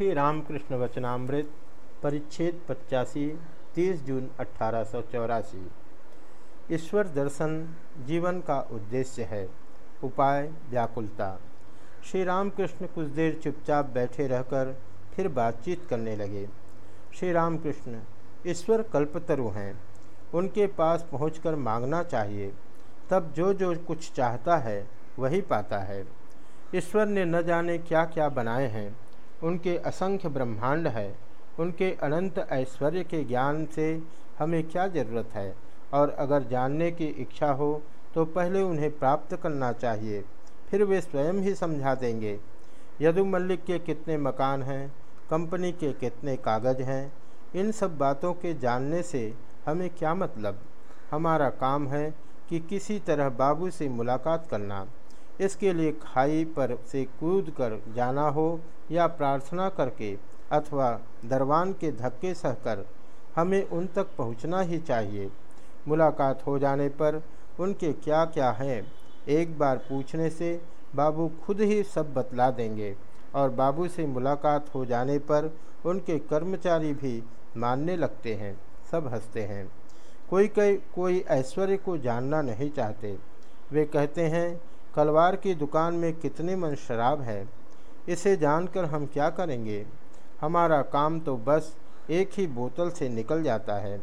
श्री रामकृष्ण वचनामृत, परिच्छेद पचासी, तीस जून अठारह सौ चौरासी। ईश्वर दर्शन जीवन का उद्देश्य है। उपाय, व्याकुलता। श्री रामकृष्ण कुछ देर चुपचाप बैठे रहकर फिर बातचीत करने लगे। श्री रामकृष्ण, ईश्वर कल्पतरु हैं। उनके पास पहुंचकर मांगना चाहिए। तब जो जो कुछ चाहता है, वही पाता है। ईश्वर ने न जाने क्या क्या बनाए हैं। उनके असंख्य ब्रह्मांड है। उनके अनंत ऐश्वर्य के ज्ञान से हमें क्या ज़रूरत है? और अगर जानने की इच्छा हो तो पहले उन्हें प्राप्त करना चाहिए, फिर वे स्वयं ही समझा देंगे। यदु मल्लिक के कितने मकान हैं? कंपनी के कितने कागज़ हैं? इन सब बातों के जानने से हमें क्या मतलब? हमारा काम है कि किसी तरह बाबू से मुलाकात करना। इसके लिए खाई पर से कूद कर जाना हो या प्रार्थना करके अथवा दरवान के धक्के सहकर हमें उन तक पहुँचना ही चाहिए। मुलाकात हो जाने पर उनके क्या क्या हैं, एक बार पूछने से बाबू खुद ही सब बतला देंगे और बाबू से मुलाकात हो जाने पर उनके कर्मचारी भी मानने लगते हैं, सब हँसते हैं। कोई कई कोई ऐश्वर्य को जानना नहीं चाहते। वे कहते हैं कलवार की दुकान में कितने मन शराब है, इसे जानकर हम क्या करेंगे? हमारा काम तो बस एक ही बोतल से निकल जाता है।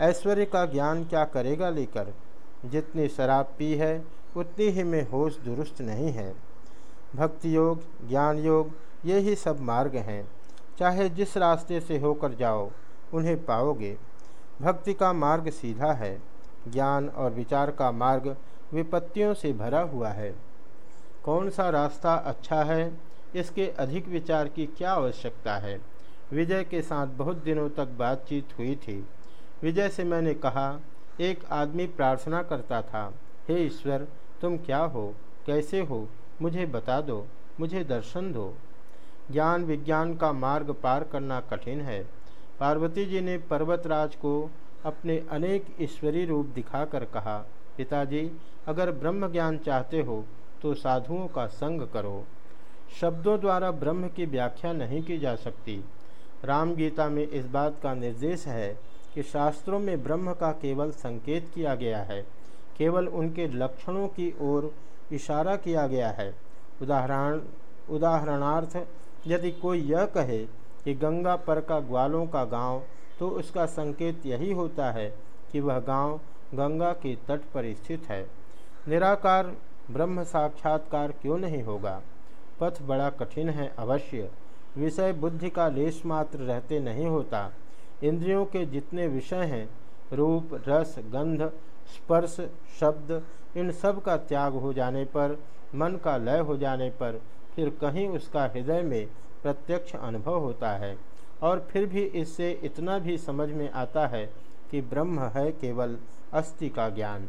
ऐश्वर्य का ज्ञान क्या करेगा लेकर? जितनी शराब पी है, उतनी ही में होश दुरुस्त नहीं है। भक्ति योग, ज्ञान योग, ये ही सब मार्ग हैं। चाहे जिस रास्ते से होकर जाओ, उन्हें पाओगे। भक्ति का मार्ग सीधा है। ज्ञान और विचार का मार्ग विपत्तियों से भरा हुआ है। कौन सा रास्ता अच्छा है? इसके अधिक विचार की क्या आवश्यकता है? विजय के साथ बहुत दिनों तक बातचीत हुई थी। विजय से मैंने कहा, एक आदमी प्रार्थना करता था, हे ईश्वर, तुम क्या हो? कैसे हो? मुझे बता दो, मुझे दर्शन दो। ज्ञान विज्ञान का मार्ग पार करना कठिन है। पार्वती जी ने पर्वतराज को अपने अनेक ईश्वरी रूप दिखाकर कहा, पिताजी अगर ब्रह्म ज्ञान चाहते हो तो साधुओं का संग करो। शब्दों द्वारा ब्रह्म की व्याख्या नहीं की जा सकती। राम गीता में इस बात का निर्देश है कि शास्त्रों में ब्रह्म का केवल संकेत किया गया है। केवल उनके लक्षणों की ओर इशारा किया गया है। उदाहरण, उदाहरणार्थ, यदि कोई यह कहे कि गंगा पर का ग्वालों का गाँव तो उसका संकेत यही होता है कि वह गाँव गंगा के तट पर स्थित है। निराकार, ब्रह्म साक्षात्कार क्यों नहीं होगा? पथ बड़ा कठिन है अवश्य। विषय बुद्धि का लेश मात्र रहते नहीं होता। इंद्रियों के जितने विषय हैं, रूप, रस, गंध, स्पर्श, शब्द, इन सब का त्याग हो जाने पर, मन का लय हो जाने पर, फिर कहीं उसका हृदय में प्रत्यक्ष अनुभव होता है। और फिर भी इससे इतना भी समझ में आता है कि ब्रह्म है केवल अस्थि का ज्ञान।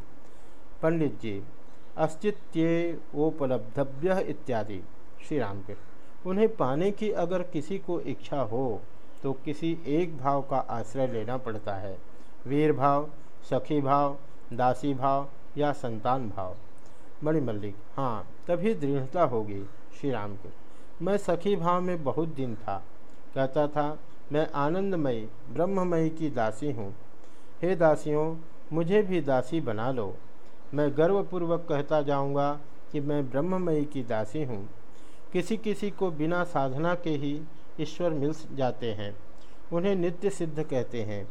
पंडित जी अस्तित्वोपलब्धव्य इत्यादि श्री राम के उन्हें पाने की अगर किसी को इच्छा हो तो किसी एक भाव का आश्रय लेना पड़ता है। वीर भाव, सखी भाव, दासी भाव या संतान भाव। मणिमल्लिक हाँ तभी दृढ़ता होगी श्री राम के मैं सखी भाव में बहुत दिन था। कहता था, मैं आनंदमयी, ब्रह्ममयी की दासी हूँ। हे दासियों, मुझे भी दासी बना लो। मैं गर्वपूर्वक कहता जाऊँगा कि मैं ब्रह्ममयी की दासी हूँ। किसी किसी को बिना साधना के ही ईश्वर मिल जाते हैं। उन्हें नित्य सिद्ध कहते हैं।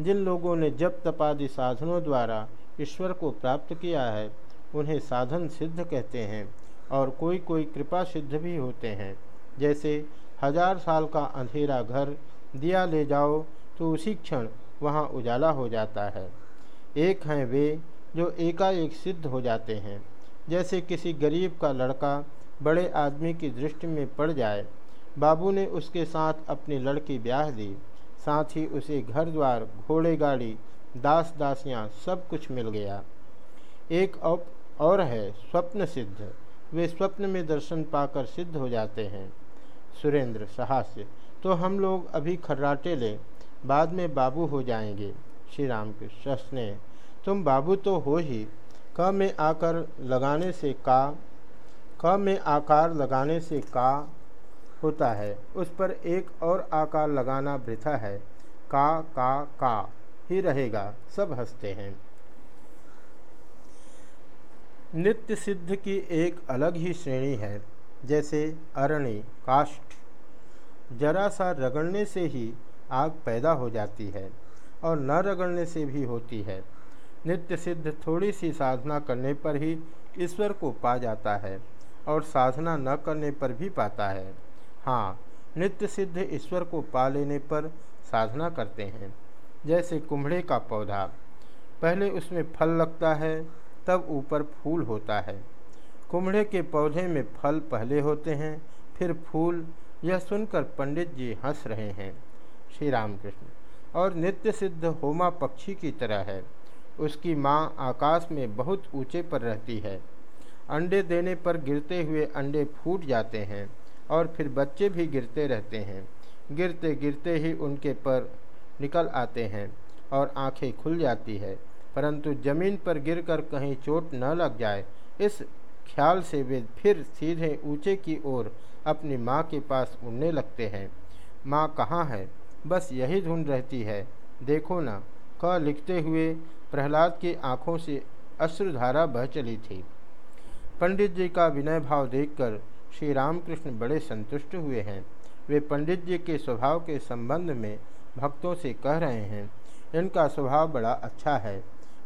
जिन लोगों ने जब तपादि साधनों द्वारा ईश्वर को प्राप्त किया है, उन्हें साधन सिद्ध कहते हैं और कोई कोई कृपा सिद्ध भी होते हैं। जैसे, हज़ार साल का अंधेरा घर, दिया ले जाओ तो उसी क्षण वहाँ उजाला हो जाता है। एक हैं वे जो एकाएक सिद्ध हो जाते हैं। जैसे किसी गरीब का लड़का बड़े आदमी की दृष्टि में पड़ जाए, बाबू ने उसके साथ अपनी लड़की ब्याह दी, साथ ही उसे घर द्वार घोड़े गाड़ी दास दासियाँ सब कुछ मिल गया। एक और है स्वप्न सिद्ध। वे स्वप्न में दर्शन पाकर सिद्ध हो जाते हैं। सुरेंद्र, सहास्य तो हम लोग अभी खर्राटे लें, बाद में बाबू हो जाएँगे। श्री राम के स्नेह तुम बाबू तो हो ही। क में आकर लगाने से का, क में आकार लगाने से का होता है। उस पर एक और आकार लगाना वृथा है। का का का ही रहेगा। सब हँसते हैं। नित्य सिद्ध की एक अलग ही श्रेणी है। जैसे अरणी काष्ठ। जरा सा रगड़ने से ही आग पैदा हो जाती है और न रगड़ने से भी होती है। नित्य सिद्ध थोड़ी सी साधना करने पर ही ईश्वर को पा जाता है और साधना न करने पर भी पाता है। हाँ नित्य सिद्ध ईश्वर को पा लेने पर साधना करते हैं, जैसे कुम्भड़े का पौधा। पहले उसमें फल लगता है, तब ऊपर फूल होता है। कुम्भड़े के पौधे में फल पहले होते हैं, फिर फूल। यह सुनकर पंडित जी हंस रहे हैं। श्री रामकृष्ण, और नित्य सिद्ध होमा पक्षी की तरह है। उसकी माँ आकाश में बहुत ऊँचे पर रहती है। अंडे देने पर गिरते हुए अंडे फूट जाते हैं और फिर बच्चे भी गिरते रहते हैं। गिरते गिरते ही उनके पर निकल आते हैं और आँखें खुल जाती है, परंतु ज़मीन पर गिरकर कहीं चोट न लग जाए। इस ख्याल से वे फिर सीधे ऊँचे की ओर अपनी माँ के पास उड़ने लगते हैं। माँ कहाँ है? बस यही धुन रहती है। देखो ना, क लिखते हुए प्रहलाद की आँखों से अश्रुधारा बह चली थी। पंडित जी का विनय भाव देखकर श्री रामकृष्ण बड़े संतुष्ट हुए हैं। वे पंडित जी के स्वभाव के संबंध में भक्तों से कह रहे हैं, इनका स्वभाव बड़ा अच्छा है।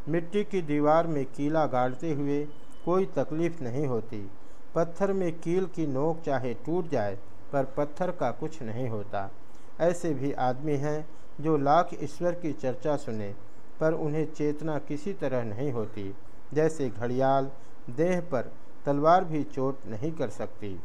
मिट्टी की दीवार में कीला गाड़ते हुए कोई तकलीफ़ नहीं होती। पत्थर में कील की नोक चाहे टूट जाए, पर पत्थर का कुछ नहीं होता। ऐसे भी आदमी हैं जो लाख ईश्वर की चर्चा सुने पर उन्हें चेतना किसी तरह नहीं होती। जैसे घड़ियाल देह पर तलवार भी चोट नहीं कर सकती।